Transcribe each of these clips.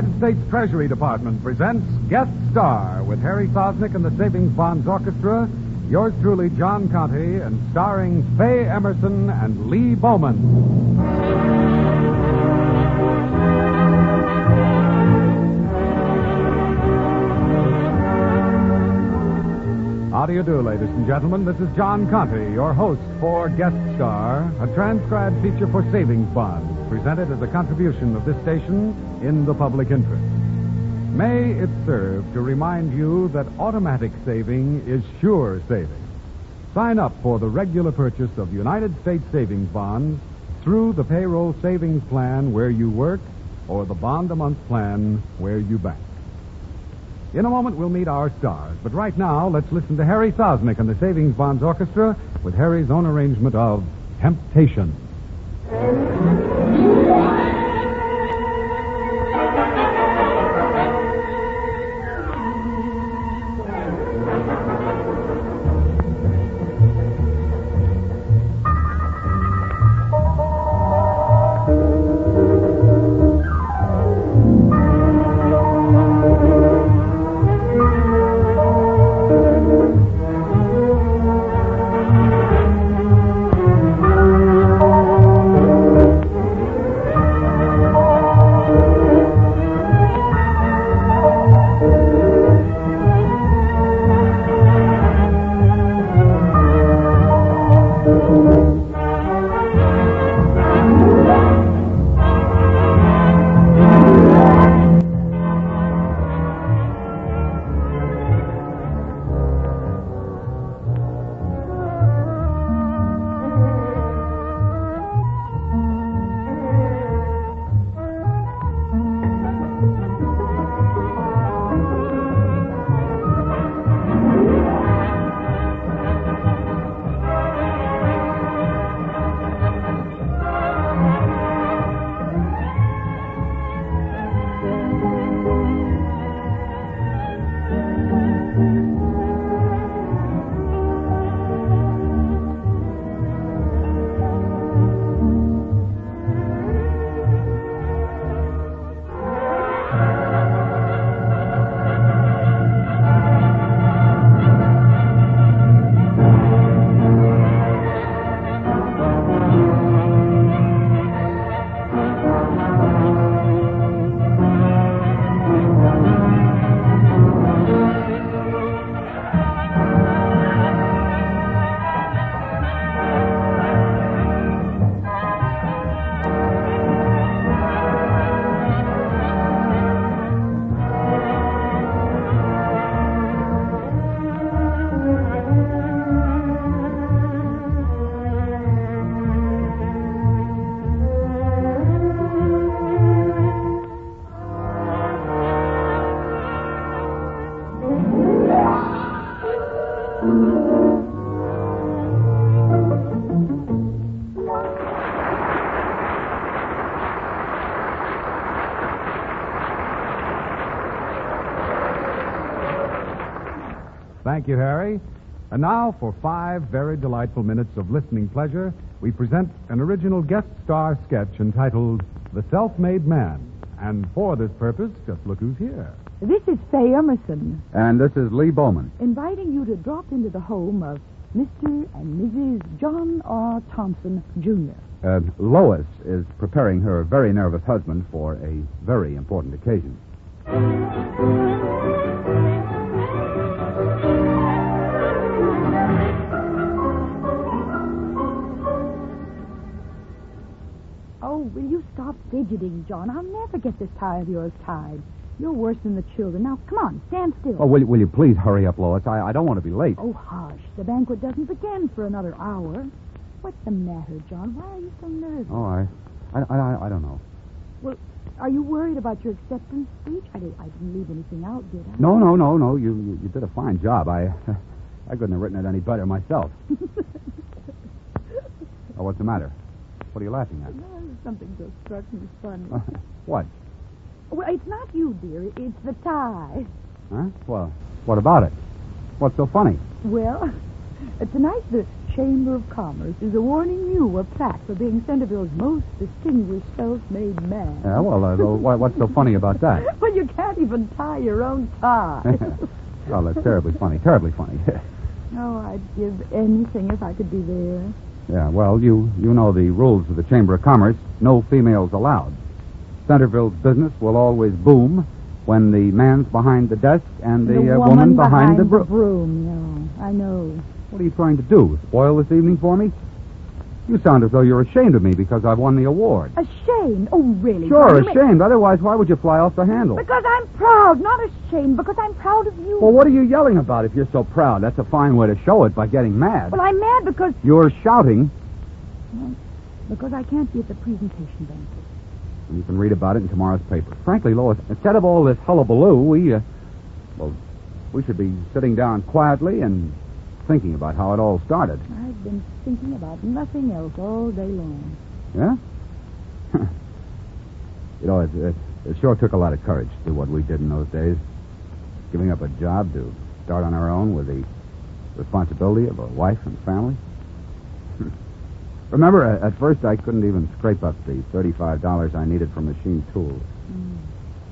United States Treasury Department presents Guest Star with Harry Sosnick and the Savings Bonds Orchestra, yours truly, John Conte, and starring Faye Emerson and Lee Bowman. How do you do, ladies and gentlemen? This is John Conte, your host for Guest Star, a transcribed feature for savings bonds, presented as a contribution of this station in the public interest. May it serve to remind you that automatic saving is sure saving. Sign up for the regular purchase of United States savings bonds through the payroll savings plan where you work or the bond a month plan where you bank. In a moment, we'll meet our stars. But right now, let's listen to Harry Sosnick and the Savings Bonds Orchestra with Harry's own arrangement of Temptation. Thank you, Harry. And now, for five very delightful minutes of listening pleasure, we present an original guest star sketch entitled The Self Made Man. And for this purpose, just look who's here. This is Faye Emerson, And this is Lee Bowman. inviting you to drop into the home of Mr. and Mrs. John R. Thompson, Jr. Uh, Lois is preparing her very nervous husband for a very important occasion. Fidgeting, John? I'll never get this tie of yours tied. You're worse than the children. Now, come on, stand still. Oh, will, you- will you please hurry up, Lois? I, I don't want to be late. Oh, hush. The banquet doesn't begin for another hour. What's the matter, John? Why are you so nervous? Oh, I, I, I, I don't know. Well, are you worried about your acceptance speech? I, did, I didn't leave anything out, did I? No, no, no, no. You, you, you did a fine job. I, I couldn't have written it any better myself. oh, what's the matter? What are you laughing at? Something just struck me funny. what? Well, it's not you, dear. It's the tie. Huh? Well, what about it? What's so funny? Well, uh, tonight the Chamber of Commerce is awarding you a plaque for being Centerville's most distinguished self-made man. Yeah, well, uh, why- what's so funny about that? well, you can't even tie your own tie. well, that's terribly funny. Terribly funny. oh, I'd give anything if I could be there. Yeah, well, you, you know the rules of the Chamber of Commerce. No females allowed. Centerville's business will always boom when the man's behind the desk and the, the uh, woman behind, the broom. broom. No, I know. What are you trying to do? Spoil this evening for me? You sound as though you're ashamed of me because I've won the award. Ashamed? Oh, really? Sure, may- ashamed. Otherwise, why would you fly off the handle? Because I'm proud, not ashamed. Because I'm proud of you. Well, what are you yelling about if you're so proud? That's a fine way to show it by getting mad. Well, I'm mad because You're shouting. because I can't be at the presentation banquet. You can read about it in tomorrow's paper. Frankly, Lois, instead of all this hullabaloo, we, uh, well, we should be sitting down quietly and thinking about how it all started. I've been thinking about nothing else all day long. Yeah? you know, it, it, it sure took a lot of courage to do what we did in those days. Giving up a job to start on our own with the responsibility of a wife and family. Remember, at at first I couldn't even scrape up the $35 I needed for machine tools. Mm.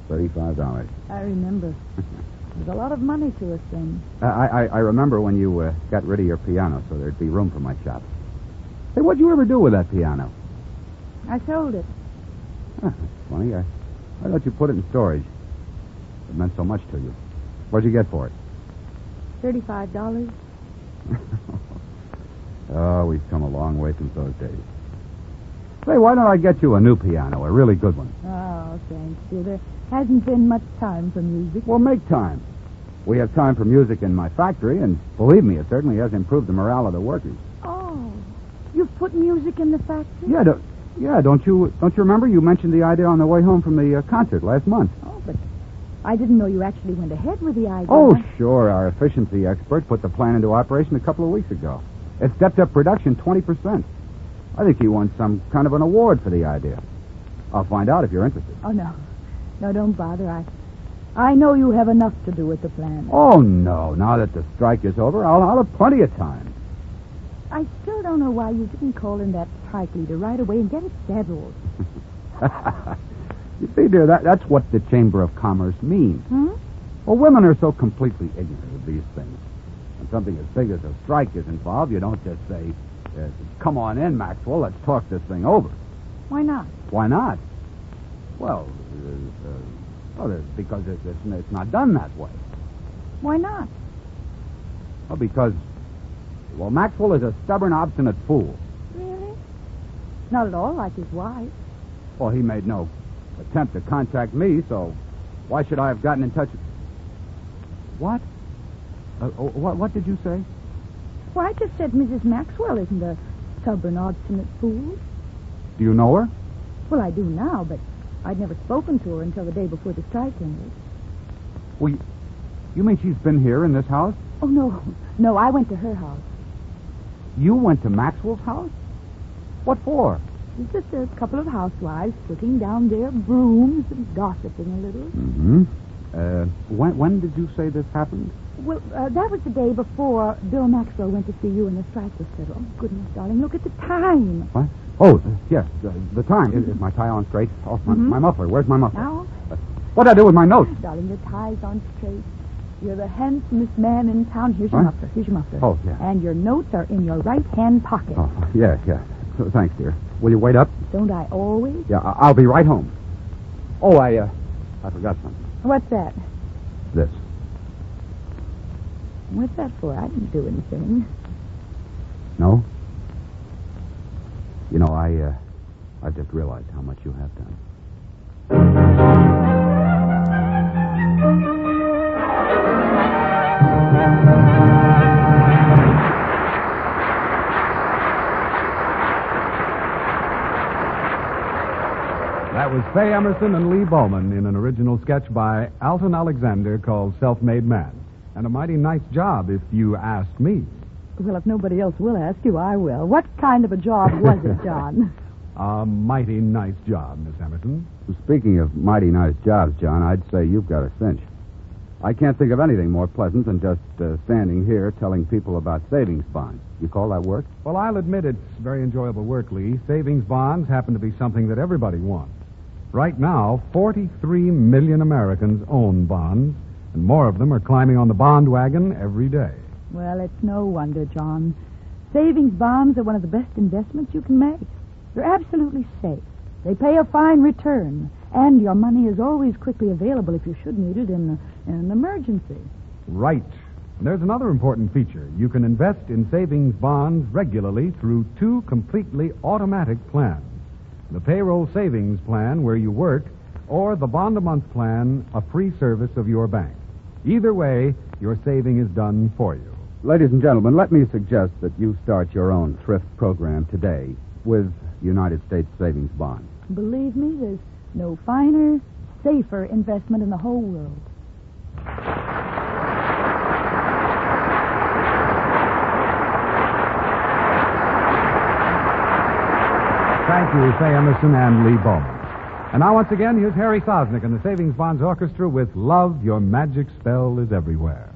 $35. I remember. There's a lot of money to us then. I, I, I remember when you uh, got rid of your piano so there'd be room for my shop. Hey, what'd you ever do with that piano? I sold it. Huh, that's funny. I, I thought you put it in storage. It meant so much to you. What'd you get for it? Thirty-five dollars. Oh, we've come a long way since those days. Say, why don't I get you a new piano, a really good one? Thanks, dear. There hasn't been much time for music. Well, make time. We have time for music in my factory, and believe me, it certainly has improved the morale of the workers. Oh, you've put music in the factory? Yeah, do, yeah. Don't you don't you remember? You mentioned the idea on the way home from the uh, concert last month. Oh, but I didn't know you actually went ahead with the idea. Oh, sure. Our efficiency expert put the plan into operation a couple of weeks ago. It stepped up production 20%. I think he won some kind of an award for the idea. I'll find out if you're interested. Oh, no. No, don't bother. I I know you have enough to do with the plan. Oh, no. Now that the strike is over, I'll, I'll have plenty of time. I still don't know why you didn't call in that strike leader right away and get it settled. you see, dear, that, that's what the Chamber of Commerce means. Hmm? Well, women are so completely ignorant of these things. When something as big as a strike is involved, you don't just say, uh, come on in, Maxwell, let's talk this thing over. Why not? Why not? Well, uh, uh, well, it's because it, it's, it's not done that way. Why not? Well, because, well, Maxwell is a stubborn, obstinate fool. Really? Not at all like his wife. Well, he made no attempt to contact me, so why should I have gotten in touch? What? Uh, oh, what? What did you say? Well, I just said Mrs. Maxwell isn't a stubborn, obstinate fool. Do you know her? Well, I do now, but I'd never spoken to her until the day before the strike ended. Well, you, you mean she's been here in this house? Oh, no. No, I went to her house. You went to Maxwell's house? What for? It's just a couple of housewives sitting down their brooms and gossiping a little. Mm-hmm. Uh, when, when did you say this happened? Well, uh, that was the day before Bill Maxwell went to see you and the strike was settled. Oh, goodness, darling, look at the time. What? Oh, yes, uh, the time. Is, is my tie on straight? Oh, my, Mhm. my muffler. Where's my muffler? Now, What'd I do with my notes? darling, your tie's on straight. You're the handsomest man in town. Here's your What? muffler. Here's your muffler. Oh, yeah. And your notes are in your right-hand pocket. Oh, yes, yes. Thanks, dear. Will you wait up? Don't I always? Yeah, I- I'll be right home. Oh, I, uh, I forgot something. What's that? This. What's that for? I didn't do anything. No? You know, I, uh, I just realized how much you have done. That was Faye Emerson and Lee Bowman in an original sketch by Alton Alexander called Self Made Man. And a mighty nice job, if you ask me. Well, if nobody else will ask you, I will. What kind of a job was it, John? A mighty nice job, Miss Emerson. Speaking of mighty nice jobs, John, I'd say you've got a cinch. I can't think of anything more pleasant than just uh, standing here telling people about savings bonds. You call that work? Well, I'll admit it's very enjoyable work, Lee. Savings bonds happen to be something that everybody wants. Right now, 43 million Americans own bonds, and more of them are climbing on the bond wagon every day. Well, it's no wonder, John. Savings bonds are one of the best investments you can make. They're absolutely safe. They pay a fine return, and your money is always quickly available if you should need it in, in an emergency. Right. And there's another important feature. You can invest in savings bonds regularly through two completely automatic plans the payroll savings plan where you work, or the bond a month plan, a free service of your bank. Either way, your saving is done for you. Ladies and gentlemen, let me suggest that you start your own thrift program today with United States Savings Bonds. Believe me, there's no finer, safer investment in the whole world. Thank you, Faye Emerson and Lee Bowman. And now, once again, here's Harry Sosnick and the Savings Bonds Orchestra with Love, Your Magic Spell is Everywhere.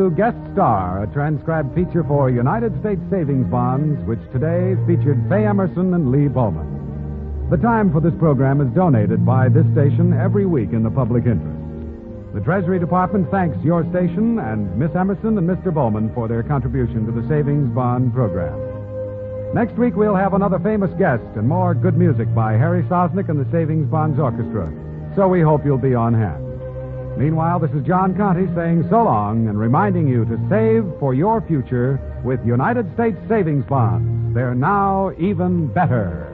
To Guest Star, a transcribed feature for United States Savings Bonds, which today featured Faye Emerson and Lee Bowman. The time for this program is donated by this station every week in the public interest. The Treasury Department thanks your station and Miss Emerson and Mr. Bowman for their contribution to the Savings Bond program. Next week, we'll have another famous guest and more good music by Harry Sosnick and the Savings Bonds Orchestra. So we hope you'll be on hand. Meanwhile, this is John Conte saying so long and reminding you to save for your future with United States Savings Bonds. They're now even better.